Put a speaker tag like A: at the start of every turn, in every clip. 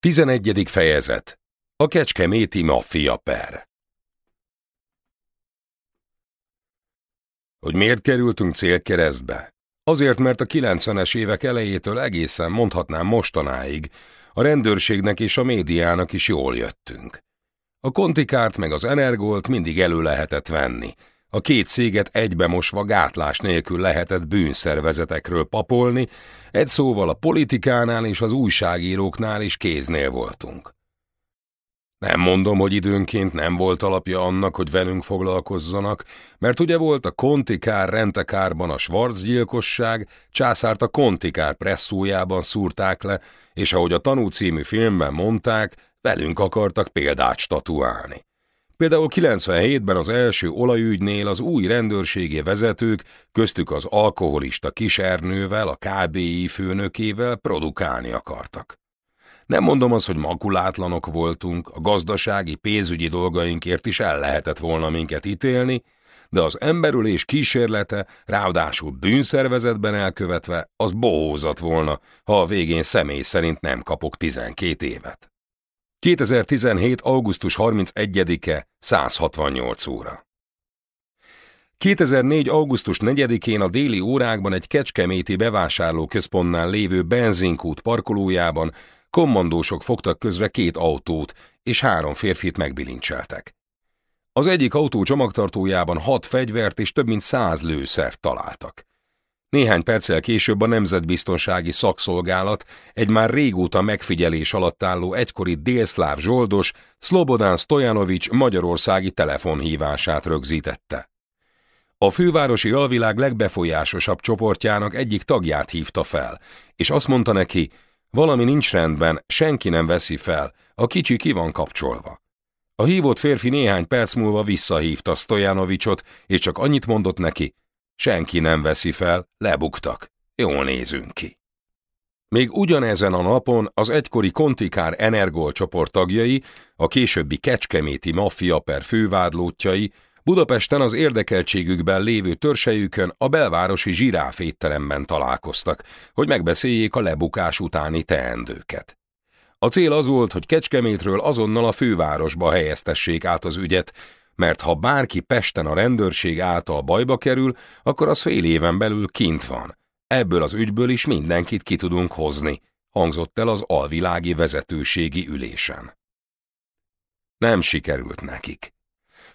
A: 11. fejezet A Kecskeméti Maffia per Hogy miért kerültünk célkeresztbe? Azért, mert a 90-es évek elejétől egészen mondhatnám mostanáig a rendőrségnek és a médiának is jól jöttünk. A kontikárt meg az energolt mindig elő lehetett venni, a két céget egybemosva gátlás nélkül lehetett bűnszervezetekről papolni, egy szóval a politikánál és az újságíróknál is kéznél voltunk. Nem mondom, hogy időnként nem volt alapja annak, hogy velünk foglalkozzanak, mert ugye volt a kontikár rentekárban a Schwarz gyilkosság, császárt a kontikár presszójában szúrták le, és ahogy a Tanú című filmben mondták, velünk akartak példát statuálni. Például 97-ben az első olajügynél az új rendőrségi vezetők, köztük az alkoholista kisernővel, a KBI főnökével produkálni akartak. Nem mondom azt, hogy makulátlanok voltunk, a gazdasági, pénzügyi dolgainkért is el lehetett volna minket ítélni, de az emberülés kísérlete, ráadásul bűnszervezetben elkövetve, az bohózat volna, ha a végén személy szerint nem kapok 12 évet. 2017. augusztus 31-e 168 óra. 2004. augusztus 4-én a déli órákban egy kecskeméti bevásárlóközpontnál lévő benzinkút parkolójában kommandósok fogtak közre két autót, és három férfit megbilincseltek. Az egyik autó csomagtartójában hat fegyvert és több mint száz lőszert találtak. Néhány perccel később a Nemzetbiztonsági Szakszolgálat egy már régóta megfigyelés alatt álló egykori délszláv zsoldos Szlobodán Stojanovics magyarországi telefonhívását rögzítette. A fővárosi alvilág legbefolyásosabb csoportjának egyik tagját hívta fel, és azt mondta neki, valami nincs rendben, senki nem veszi fel, a kicsi ki van kapcsolva. A hívott férfi néhány perc múlva visszahívta Stojanovicsot, és csak annyit mondott neki, Senki nem veszi fel, lebuktak. Jól nézünk ki. Még ugyanezen a napon az egykori Kontikár Energol csoport tagjai, a későbbi Kecskeméti maffia per fővádlótjai Budapesten az érdekeltségükben lévő törsejükön a belvárosi zsiráf étteremben találkoztak, hogy megbeszéljék a lebukás utáni teendőket. A cél az volt, hogy Kecskemétről azonnal a fővárosba helyeztessék át az ügyet, mert ha bárki Pesten a rendőrség által bajba kerül, akkor az fél éven belül kint van. Ebből az ügyből is mindenkit ki tudunk hozni, hangzott el az alvilági vezetőségi ülésen. Nem sikerült nekik.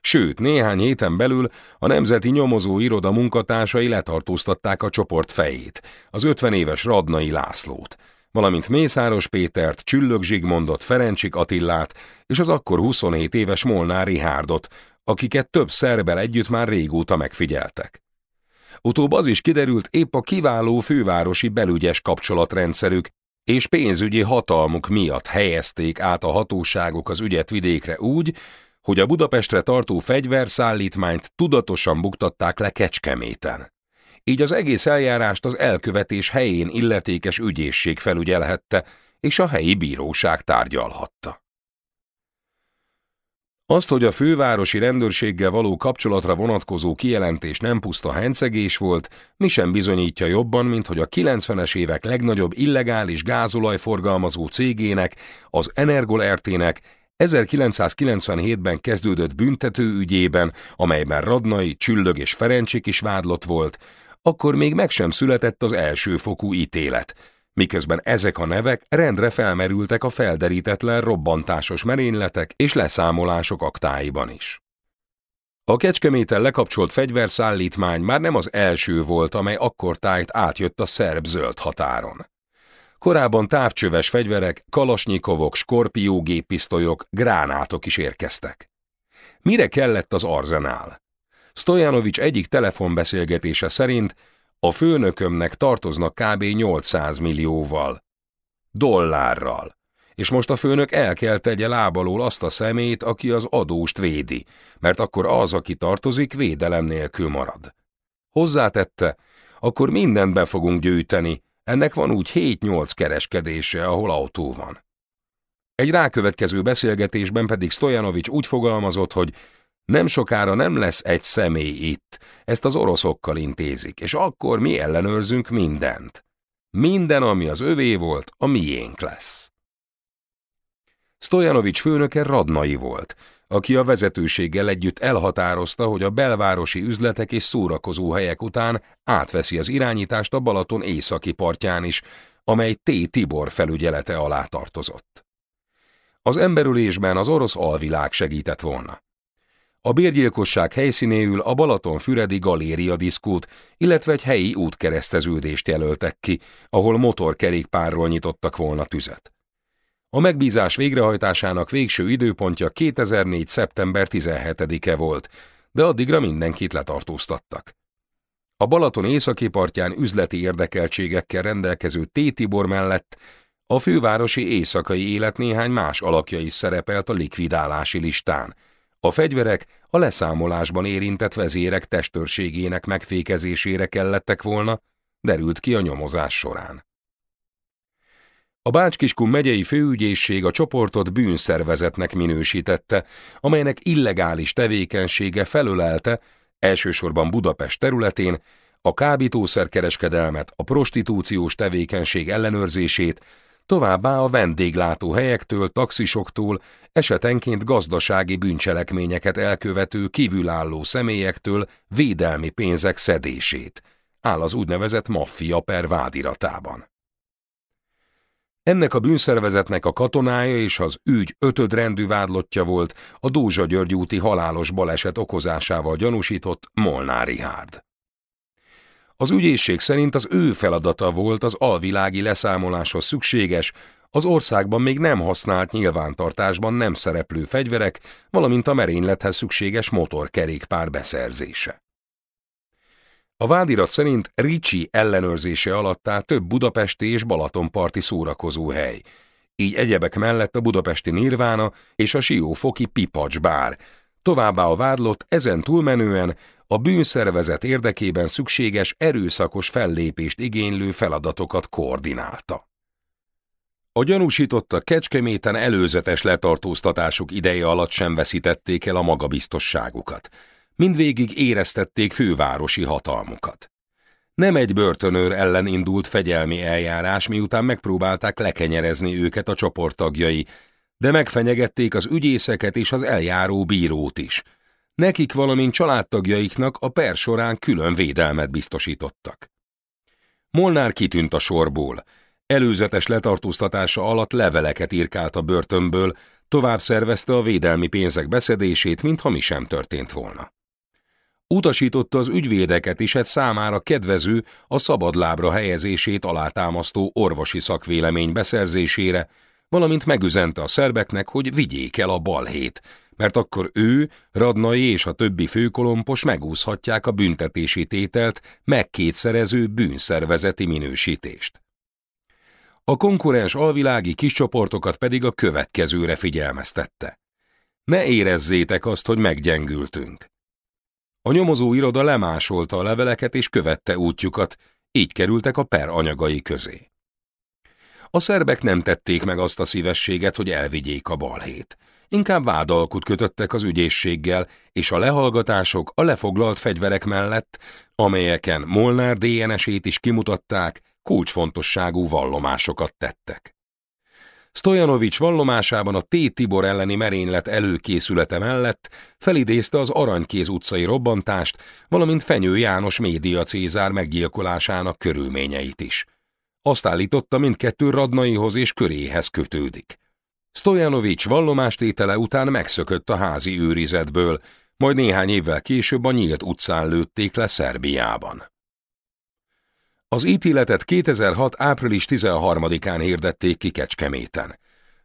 A: Sőt, néhány héten belül a Nemzeti Nyomozó Iroda munkatársai letartóztatták a csoport fejét, az 50 éves Radnai Lászlót, valamint Mészáros Pétert, Csüllög Zsigmondot, Ferencsik Attillát és az akkor 27 éves Molnár Rihárdot, akiket több szerbel együtt már régóta megfigyeltek. Utóbb az is kiderült épp a kiváló fővárosi belügyes kapcsolatrendszerük és pénzügyi hatalmuk miatt helyezték át a hatóságok az ügyet vidékre úgy, hogy a Budapestre tartó fegyverszállítmányt tudatosan buktatták le Kecskeméten. Így az egész eljárást az elkövetés helyén illetékes ügyészség felügyelhette, és a helyi bíróság tárgyalhatta. Azt, hogy a fővárosi rendőrséggel való kapcsolatra vonatkozó kijelentés nem puszta hencegés volt, mi sem bizonyítja jobban, mint hogy a 90-es évek legnagyobb illegális gázolajforgalmazó cégének, az Energol RT-nek 1997-ben kezdődött büntető ügyében, amelyben Radnai, Csüllög és Ferencsik is vádlott volt, akkor még meg sem született az elsőfokú ítélet, miközben ezek a nevek rendre felmerültek a felderítetlen robbantásos merényletek és leszámolások aktáiban is. A kecskeméten lekapcsolt fegyverszállítmány már nem az első volt, amely akkor tájt átjött a szerb-zöld határon. Korábban távcsöves fegyverek, kalasnyikovok, skorpiógéppisztolyok, gránátok is érkeztek. Mire kellett az arzenál? Stojanovics egyik telefonbeszélgetése szerint a főnökömnek tartoznak kb. 800 millióval. Dollárral. És most a főnök el kell tegye lábalól azt a szemét, aki az adóst védi, mert akkor az, aki tartozik, védelem nélkül marad. Hozzátette, akkor mindent be fogunk gyűjteni, ennek van úgy 7-8 kereskedése, ahol autó van. Egy rákövetkező beszélgetésben pedig Stojanovics úgy fogalmazott, hogy nem sokára nem lesz egy személy itt, ezt az oroszokkal intézik, és akkor mi ellenőrzünk mindent. Minden, ami az övé volt, a miénk lesz. Stojanovics főnöke Radnai volt, aki a vezetőséggel együtt elhatározta, hogy a belvárosi üzletek és szórakozó helyek után átveszi az irányítást a Balaton északi partján is, amely T. Tibor felügyelete alá tartozott. Az emberülésben az orosz alvilág segített volna. A bérgyilkosság helyszínéül a Balaton-Füredi Galéria diszkót, illetve egy helyi útkereszteződést jelöltek ki, ahol motorkerékpárról nyitottak volna tüzet. A megbízás végrehajtásának végső időpontja 2004. szeptember 17-e volt, de addigra mindenkit letartóztattak. A Balaton északi partján üzleti érdekeltségekkel rendelkező. Tibor mellett a fővárosi éjszakai élet néhány más alakja is szerepelt a likvidálási listán. A fegyverek a leszámolásban érintett vezérek testőrségének megfékezésére kellettek volna, derült ki a nyomozás során. A Bácskiskun megyei főügyészség a csoportot bűnszervezetnek minősítette, amelynek illegális tevékenysége felölelte, elsősorban Budapest területén, a kábítószerkereskedelmet, a prostitúciós tevékenység ellenőrzését, továbbá a vendéglátó helyektől, taxisoktól, esetenként gazdasági bűncselekményeket elkövető kívülálló személyektől védelmi pénzek szedését, áll az úgynevezett maffia per vádiratában. Ennek a bűnszervezetnek a katonája és az ügy ötödrendű vádlottja volt a Dózsa György úti halálos baleset okozásával gyanúsított Molnár Rihárd. Az ügyészség szerint az ő feladata volt az alvilági leszámoláshoz szükséges, az országban még nem használt nyilvántartásban nem szereplő fegyverek, valamint a merénylethez szükséges motorkerékpár beszerzése. A vádirat szerint Ricsi ellenőrzése alatt áll több budapesti és balatonparti szórakozó hely, így egyebek mellett a budapesti Nirvána és a siófoki Pipacs bár, továbbá a vádlott ezen túlmenően a bűnszervezet érdekében szükséges erőszakos fellépést igénylő feladatokat koordinálta. A gyanúsította Kecskeméten előzetes letartóztatásuk ideje alatt sem veszítették el a magabiztosságukat mindvégig éreztették fővárosi hatalmukat. Nem egy börtönőr ellen indult fegyelmi eljárás, miután megpróbálták lekenyerezni őket a csoporttagjai, de megfenyegették az ügyészeket és az eljáró bírót is. Nekik, valamint családtagjaiknak a per során külön védelmet biztosítottak. Molnár kitűnt a sorból. Előzetes letartóztatása alatt leveleket írkált a börtönből, tovább szervezte a védelmi pénzek beszedését, mintha mi sem történt volna. Utasította az ügyvédeket is egy számára kedvező, a szabadlábra helyezését alátámasztó orvosi szakvélemény beszerzésére, valamint megüzente a szerbeknek, hogy vigyék el a balhét, mert akkor ő, Radnai és a többi főkolompos megúszhatják a büntetési tételt megkétszerező bűnszervezeti minősítést. A konkurens alvilági kiscsoportokat pedig a következőre figyelmeztette. Ne érezzétek azt, hogy meggyengültünk. A nyomozó iroda lemásolta a leveleket és követte útjukat, így kerültek a per anyagai közé. A szerbek nem tették meg azt a szívességet, hogy elvigyék a balhét. Inkább vádalkut kötöttek az ügyészséggel, és a lehallgatások a lefoglalt fegyverek mellett, amelyeken Molnár DNS-ét is kimutatták, kulcsfontosságú vallomásokat tettek. Stojanovics vallomásában a T. Tibor elleni merénylet előkészülete mellett felidézte az Aranykéz utcai robbantást, valamint Fenyő János média Cézár meggyilkolásának körülményeit is. Azt állította, mindkettő Radnaihoz és köréhez kötődik. Stojanovics vallomástétele után megszökött a házi őrizetből, majd néhány évvel később a nyílt utcán lőtték le Szerbiában. Az ítéletet 2006. április 13-án hirdették ki Kecskeméten.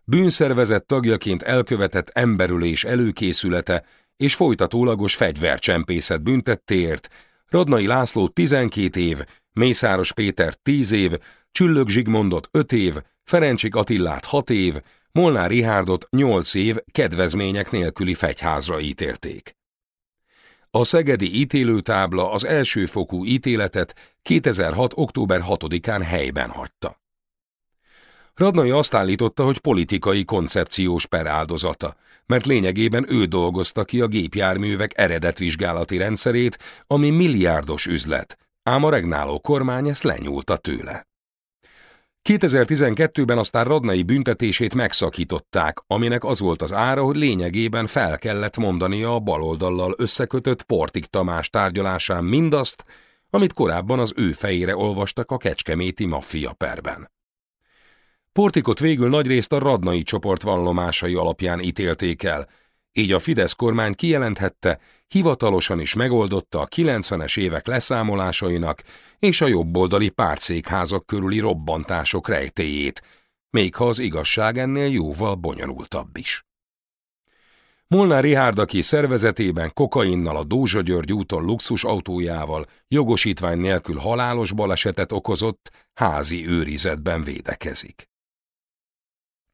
A: Bűnszervezet tagjaként elkövetett emberülés előkészülete és folytatólagos fegyvercsempészet büntettéért Radnai László 12 év, Mészáros Péter 10 év, Csüllök Zsigmondot 5 év, Ferencsik Attillát 6 év, Molnár Rihárdot 8 év kedvezmények nélküli fegyházra ítélték. A szegedi ítélőtábla az elsőfokú ítéletet 2006. október 6-án helyben hagyta. Radnai azt állította, hogy politikai koncepciós per áldozata, mert lényegében ő dolgozta ki a gépjárművek eredetvizsgálati rendszerét, ami milliárdos üzlet, ám a regnáló kormány ezt lenyúlta tőle. 2012-ben aztán Radnai büntetését megszakították, aminek az volt az ára, hogy lényegében fel kellett mondania a baloldallal összekötött Portik Tamás tárgyalásán mindazt, amit korábban az ő fejére olvastak a kecskeméti maffia perben. Portikot végül nagyrészt a radnai csoport vallomásai alapján ítélték el, így a Fidesz kormány kijelenthette, hivatalosan is megoldotta a 90-es évek leszámolásainak és a jobboldali pártszékházak körüli robbantások rejtéjét, még ha az igazság ennél jóval bonyolultabb is. Molnár Rihárd, aki szervezetében kokainnal a Dózsa György úton luxus autójával jogosítvány nélkül halálos balesetet okozott, házi őrizetben védekezik.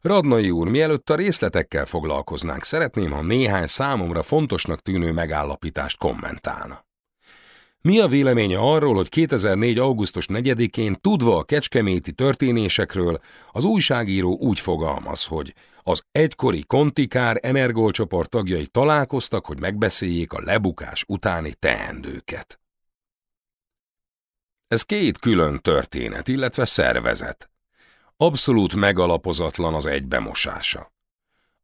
A: Radnai úr, mielőtt a részletekkel foglalkoznánk, szeretném, ha néhány számomra fontosnak tűnő megállapítást kommentálna. Mi a véleménye arról, hogy 2004. augusztus 4-én tudva a kecskeméti történésekről az újságíró úgy fogalmaz, hogy az egykori Kontikár energiolcsoport tagjai találkoztak, hogy megbeszéljék a lebukás utáni teendőket. Ez két külön történet, illetve szervezet. Abszolút megalapozatlan az egybemosása.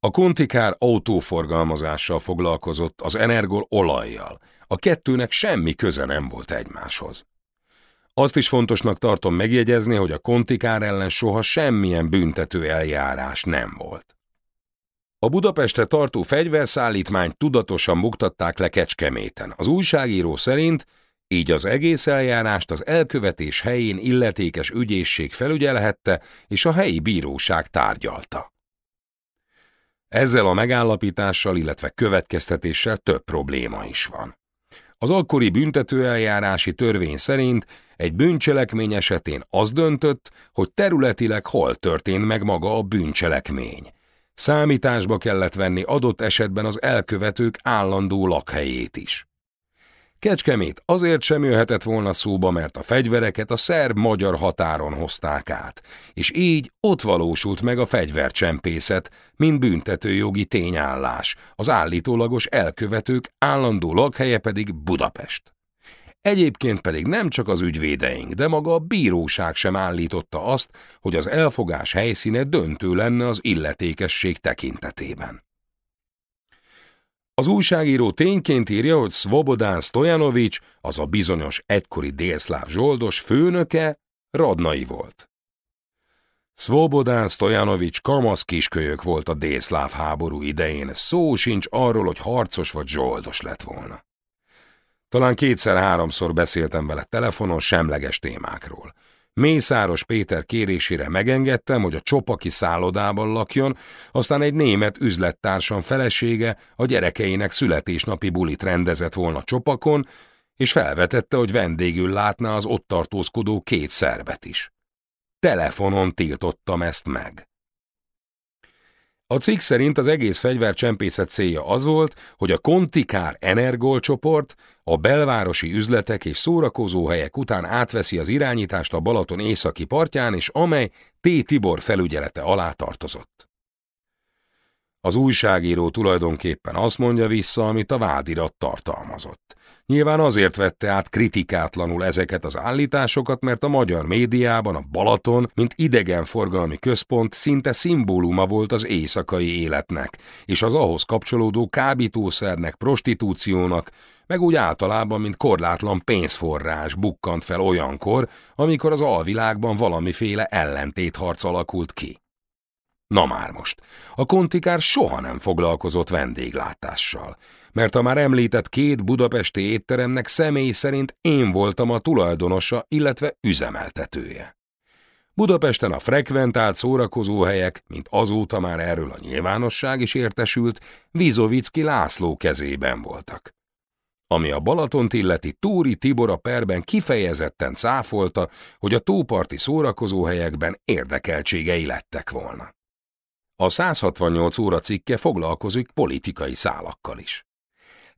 A: A kontikár autóforgalmazással foglalkozott, az Energol olajjal. A kettőnek semmi köze nem volt egymáshoz. Azt is fontosnak tartom megjegyezni, hogy a kontikár ellen soha semmilyen büntető eljárás nem volt. A Budapestre tartó fegyverszállítmányt tudatosan buktatták le Kecskeméten. Az újságíró szerint így az egész eljárást az elkövetés helyén illetékes ügyészség felügyelhette, és a helyi bíróság tárgyalta. Ezzel a megállapítással, illetve következtetéssel több probléma is van. Az akkori büntetőeljárási törvény szerint egy bűncselekmény esetén az döntött, hogy területileg hol történt meg maga a bűncselekmény. Számításba kellett venni adott esetben az elkövetők állandó lakhelyét is. Kecskemét azért sem jöhetett volna szóba, mert a fegyvereket a szerb-magyar határon hozták át, és így ott valósult meg a fegyvercsempészet, mint büntetőjogi tényállás, az állítólagos elkövetők állandó lakhelye pedig Budapest. Egyébként pedig nem csak az ügyvédeink, de maga a bíróság sem állította azt, hogy az elfogás helyszíne döntő lenne az illetékesség tekintetében. Az újságíró tényként írja, hogy Svobodán Stojanovics, az a bizonyos egykori délszláv zsoldos főnöke, radnai volt. Svobodán Stojanovics kamasz kiskölyök volt a délszláv háború idején, szó sincs arról, hogy harcos vagy zsoldos lett volna. Talán kétszer-háromszor beszéltem vele telefonon semleges témákról. Mészáros Péter kérésére megengedtem, hogy a csopaki szállodában lakjon, aztán egy német üzlettársam felesége a gyerekeinek születésnapi bulit rendezett volna csopakon, és felvetette, hogy vendégül látná az ott tartózkodó két szerbet is. Telefonon tiltottam ezt meg. A cikk szerint az egész fegyvercsempészet célja az volt, hogy a Kontikár Energol csoport a belvárosi üzletek és szórakozóhelyek után átveszi az irányítást a Balaton északi partján, és amely T. Tibor felügyelete alá tartozott. Az újságíró tulajdonképpen azt mondja vissza, amit a vádirat tartalmazott. Nyilván azért vette át kritikátlanul ezeket az állításokat, mert a magyar médiában a Balaton, mint idegenforgalmi központ szinte szimbóluma volt az éjszakai életnek, és az ahhoz kapcsolódó kábítószernek, prostitúciónak, meg úgy általában, mint korlátlan pénzforrás bukkant fel olyankor, amikor az alvilágban valamiféle ellentétharc alakult ki. Na már most, a kontikár soha nem foglalkozott vendéglátással, mert a már említett két budapesti étteremnek személy szerint én voltam a tulajdonosa, illetve üzemeltetője. Budapesten a frekventált szórakozóhelyek, mint azóta már erről a nyilvánosság is értesült, Vizovicki László kezében voltak. Ami a Balatont illeti, Túri Tibor a perben kifejezetten cáfolta, hogy a tóparti szórakozóhelyekben érdekeltségei lettek volna. A 168 óra cikke foglalkozik politikai szálakkal is.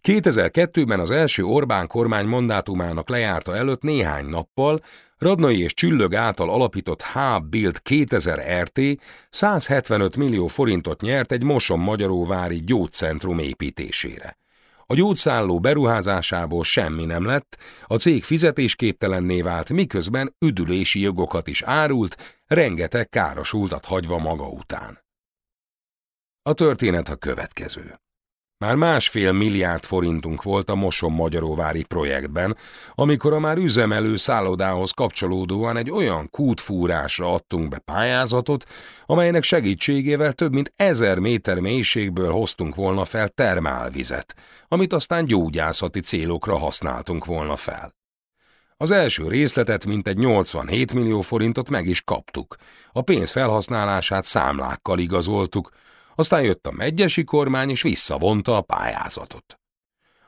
A: 2002-ben az első Orbán kormány mandátumának lejárta előtt néhány nappal Radnai és Csüllög által alapított H-Build 2000 RT 175 millió forintot nyert egy Moson Magyaróvári gyógycentrum építésére. A gyógyszálló beruházásából semmi nem lett, a cég fizetésképtelenné vált, miközben üdülési jogokat is árult, rengeteg károsultat hagyva maga után. A történet a következő. Már másfél milliárd forintunk volt a Moson-Magyaróvári projektben, amikor a már üzemelő szállodához kapcsolódóan egy olyan kútfúrásra adtunk be pályázatot, amelynek segítségével több mint ezer méter mélységből hoztunk volna fel termálvizet, amit aztán gyógyászati célokra használtunk volna fel. Az első részletet mintegy 87 millió forintot meg is kaptuk. A pénz felhasználását számlákkal igazoltuk, aztán jött a megyesi kormány, és visszavonta a pályázatot.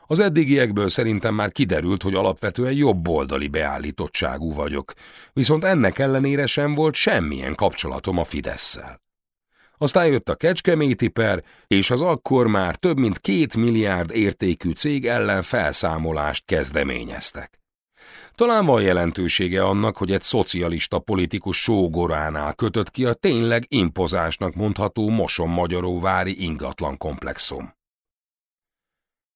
A: Az eddigiekből szerintem már kiderült, hogy alapvetően jobboldali beállítottságú vagyok, viszont ennek ellenére sem volt semmilyen kapcsolatom a Fideszsel. Aztán jött a Kecskeméti per, és az akkor már több mint két milliárd értékű cég ellen felszámolást kezdeményeztek. Talán van jelentősége annak, hogy egy szocialista politikus sógoránál kötött ki a tényleg impozásnak mondható Moson-Magyaróvári ingatlan komplexum.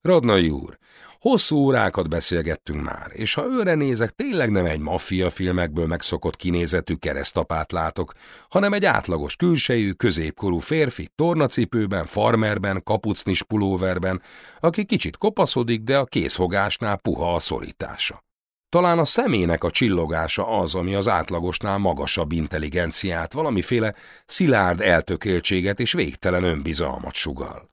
A: Radnai úr, hosszú órákat beszélgettünk már, és ha őre nézek, tényleg nem egy maffia filmekből megszokott kinézetű keresztapát látok, hanem egy átlagos külsejű, középkorú férfi, tornacipőben, farmerben, kapucnis pulóverben, aki kicsit kopaszodik, de a készfogásnál puha a szorítása. Talán a szemének a csillogása az, ami az átlagosnál magasabb intelligenciát, valamiféle szilárd eltökéltséget és végtelen önbizalmat sugal.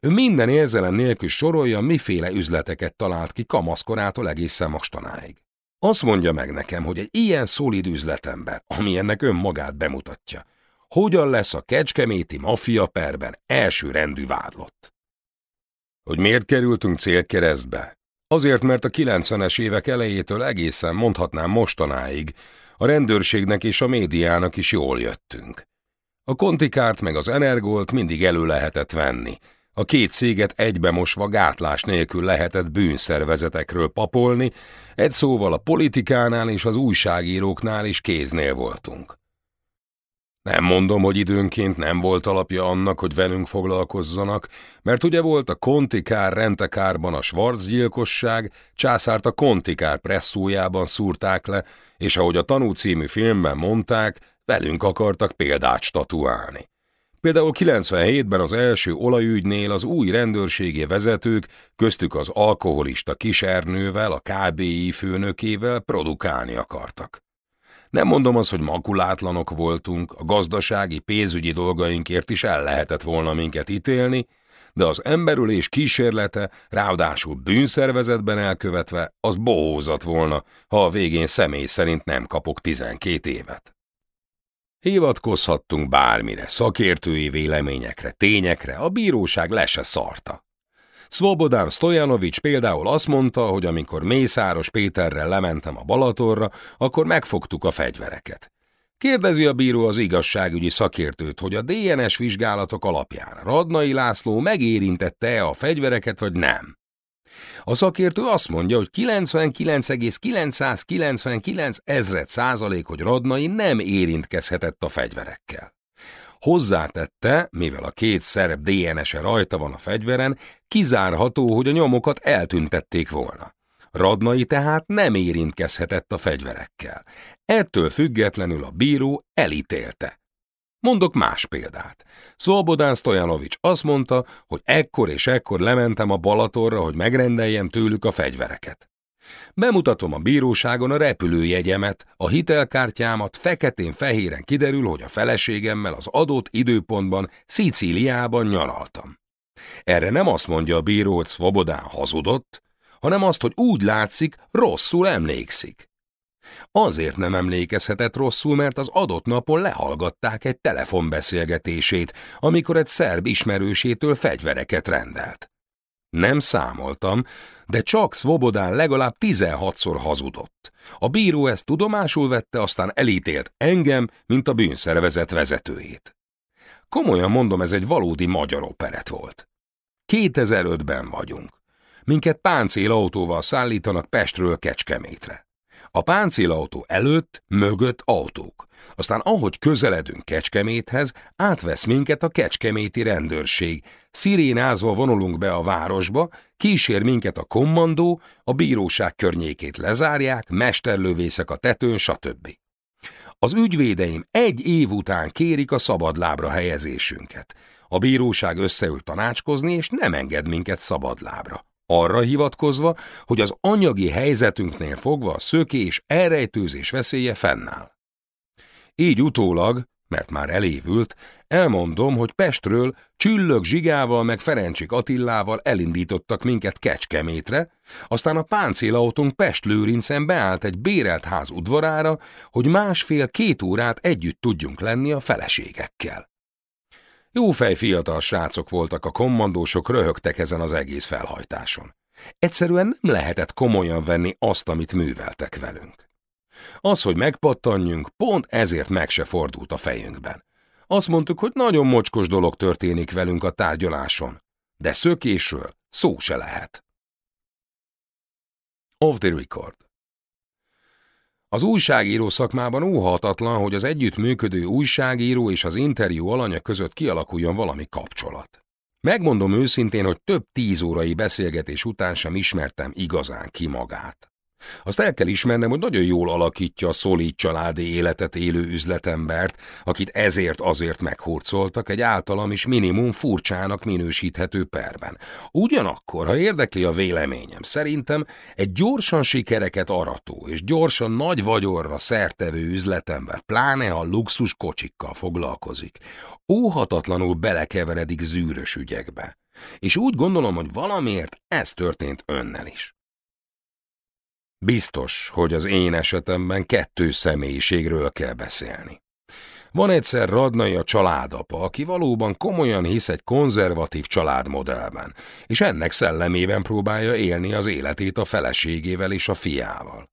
A: Ő minden érzelem nélkül sorolja, miféle üzleteket talált ki kamaszkorától egészen mostanáig. Azt mondja meg nekem, hogy egy ilyen szolid üzletember, ami ennek önmagát bemutatja, hogyan lesz a kecskeméti maffia perben első rendű vádlott. Hogy miért kerültünk célkeresztbe? Azért, mert a 90-es évek elejétől egészen mondhatnám mostanáig a rendőrségnek és a médiának is jól jöttünk. A kontikárt meg az energolt mindig elő lehetett venni. A két céget egybemosva gátlás nélkül lehetett bűnszervezetekről papolni, egy szóval a politikánál és az újságíróknál is kéznél voltunk. Nem mondom, hogy időnként nem volt alapja annak, hogy velünk foglalkozzanak, mert ugye volt a Kontikár rentekárban a Schwarz gyilkosság, császárt a Kontikár presszójában szúrták le, és ahogy a Tanú című filmben mondták, velünk akartak példát statuálni. Például 97-ben az első olajügynél az új rendőrségi vezetők, köztük az alkoholista kisernővel, a KBI főnökével produkálni akartak. Nem mondom azt, hogy makulátlanok voltunk, a gazdasági, pénzügyi dolgainkért is el lehetett volna minket ítélni, de az emberülés kísérlete, ráadásul bűnszervezetben elkövetve, az bohózat volna, ha a végén személy szerint nem kapok 12 évet. Hivatkozhattunk bármire, szakértői véleményekre, tényekre, a bíróság le se szarta. Szvobodán Stojanovics például azt mondta, hogy amikor Mészáros Péterrel lementem a Balatorra, akkor megfogtuk a fegyvereket. Kérdezi a bíró az igazságügyi szakértőt, hogy a DNS vizsgálatok alapján Radnai László megérintette-e a fegyvereket, vagy nem. A szakértő azt mondja, hogy 99,999 ezred százalék, hogy Radnai nem érintkezhetett a fegyverekkel. Hozzátette, mivel a két szerb DNS-e rajta van a fegyveren, kizárható, hogy a nyomokat eltüntették volna. Radnai tehát nem érintkezhetett a fegyverekkel. Ettől függetlenül a bíró elítélte. Mondok más példát. Szolbodán Stojanovics azt mondta, hogy ekkor és ekkor lementem a Balatorra, hogy megrendeljem tőlük a fegyvereket. Bemutatom a bíróságon a repülőjegyemet, a hitelkártyámat, feketén-fehéren kiderül, hogy a feleségemmel az adott időpontban Szicíliában nyaraltam. Erre nem azt mondja a bíró, hogy Szvobodán hazudott, hanem azt, hogy úgy látszik, rosszul emlékszik. Azért nem emlékezhetett rosszul, mert az adott napon lehallgatták egy telefonbeszélgetését, amikor egy szerb ismerősétől fegyvereket rendelt. Nem számoltam, de csak Svobodán legalább 16-szor hazudott. A bíró ezt tudomásul vette, aztán elítélt engem, mint a bűnszervezet vezetőjét. Komolyan mondom, ez egy valódi magyar operet volt. 2005-ben vagyunk. Minket páncélautóval szállítanak Pestről Kecskemétre. A páncélautó előtt, mögött autók. Aztán ahogy közeledünk Kecskeméthez, átvesz minket a kecskeméti rendőrség. Szirénázva vonulunk be a városba, kísér minket a kommandó, a bíróság környékét lezárják, mesterlövészek a tetőn, stb. Az ügyvédeim egy év után kérik a szabadlábra helyezésünket. A bíróság összeül tanácskozni, és nem enged minket szabadlábra. Arra hivatkozva, hogy az anyagi helyzetünknél fogva a szökés, elrejtőzés veszélye fennáll. Így utólag, mert már elévült, elmondom, hogy Pestről Csüllök Zsigával meg Ferencsik Attillával elindítottak minket Kecskemétre, aztán a páncélautónk Pest-Lőrincen beállt egy bérelt ház udvarára, hogy másfél-két órát együtt tudjunk lenni a feleségekkel. Jófej fiatal srácok voltak a kommandósok, röhögtek ezen az egész felhajtáson. Egyszerűen nem lehetett komolyan venni azt, amit műveltek velünk. Az, hogy megpattanjunk, pont ezért meg se fordult a fejünkben. Azt mondtuk, hogy nagyon mocskos dolog történik velünk a tárgyaláson, de szökésről szó se lehet. Off the record. Az újságíró szakmában óhatatlan, hogy az együttműködő újságíró és az interjú alanya között kialakuljon valami kapcsolat. Megmondom őszintén, hogy több tíz órai beszélgetés után sem ismertem igazán ki magát. Azt el kell ismernem, hogy nagyon jól alakítja a szolid családi életet élő üzletembert, akit ezért azért meghurcoltak egy általam is minimum furcsának minősíthető perben. Ugyanakkor, ha érdekli a véleményem, szerintem egy gyorsan sikereket arató és gyorsan nagy vagyorra szertevő üzletember, pláne a luxus kocsikkal foglalkozik, óhatatlanul belekeveredik zűrös ügyekbe. És úgy gondolom, hogy valamiért ez történt önnel is. Biztos, hogy az én esetemben kettő személyiségről kell beszélni. Van egyszer Radnai a családapa, aki valóban komolyan hisz egy konzervatív családmodellben, és ennek szellemében próbálja élni az életét a feleségével és a fiával.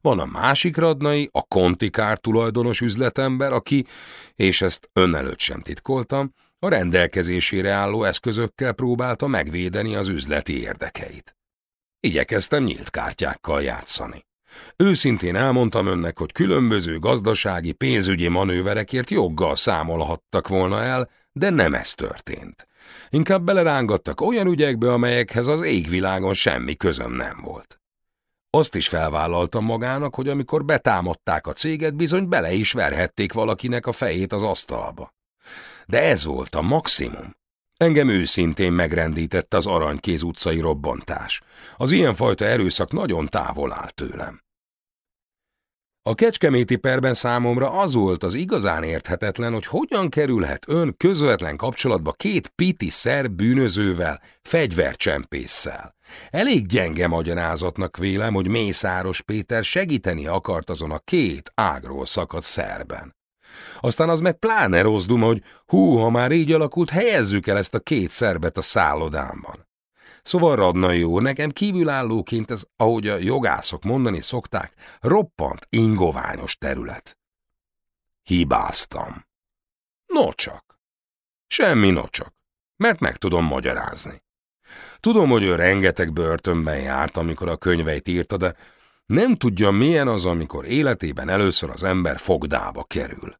A: Van a másik Radnai, a kontikár tulajdonos üzletember, aki, és ezt ön előtt sem titkoltam, a rendelkezésére álló eszközökkel próbálta megvédeni az üzleti érdekeit. Igyekeztem nyílt kártyákkal játszani. Őszintén elmondtam önnek, hogy különböző gazdasági, pénzügyi manőverekért joggal számolhattak volna el, de nem ez történt. Inkább belerángattak olyan ügyekbe, amelyekhez az égvilágon semmi közöm nem volt. Azt is felvállaltam magának, hogy amikor betámadták a céget, bizony bele is verhették valakinek a fejét az asztalba. De ez volt a maximum. Engem őszintén megrendített az Aranykéz utcai robbantás. Az ilyenfajta erőszak nagyon távol áll tőlem. A kecskeméti perben számomra az volt az igazán érthetetlen, hogy hogyan kerülhet ön közvetlen kapcsolatba két piti szer bűnözővel, fegyvercsempésszel. Elég gyenge magyarázatnak vélem, hogy Mészáros Péter segíteni akart azon a két ágról szakadt szerben. Aztán az meg pláne rozdum, hogy hú, ha már így alakult, helyezzük el ezt a két szerbet a szállodámban. Szóval Radnai jó, nekem kívülállóként ez, ahogy a jogászok mondani szokták, roppant ingoványos terület. Hibáztam. Nocsak. Semmi nocsak, mert meg tudom magyarázni. Tudom, hogy ő rengeteg börtönben járt, amikor a könyveit írta, de nem tudja, milyen az, amikor életében először az ember fogdába kerül.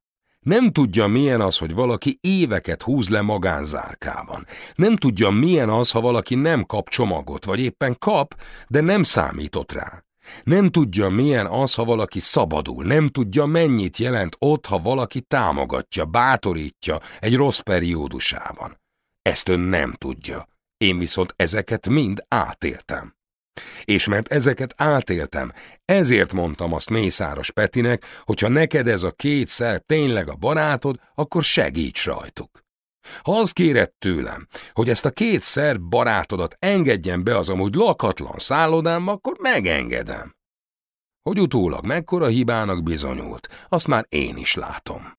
A: Nem tudja, milyen az, hogy valaki éveket húz le magánzárkában. Nem tudja, milyen az, ha valaki nem kap csomagot, vagy éppen kap, de nem számított rá. Nem tudja, milyen az, ha valaki szabadul. Nem tudja, mennyit jelent ott, ha valaki támogatja, bátorítja egy rossz periódusában. Ezt ön nem tudja. Én viszont ezeket mind átéltem. És mert ezeket átéltem, ezért mondtam azt Mészáros Petinek, hogyha neked ez a két szerb tényleg a barátod, akkor segíts rajtuk. Ha az kéred tőlem, hogy ezt a két szerb barátodat engedjen be az amúgy lakatlan szállodámba, akkor megengedem. Hogy utólag mekkora hibának bizonyult, azt már én is látom.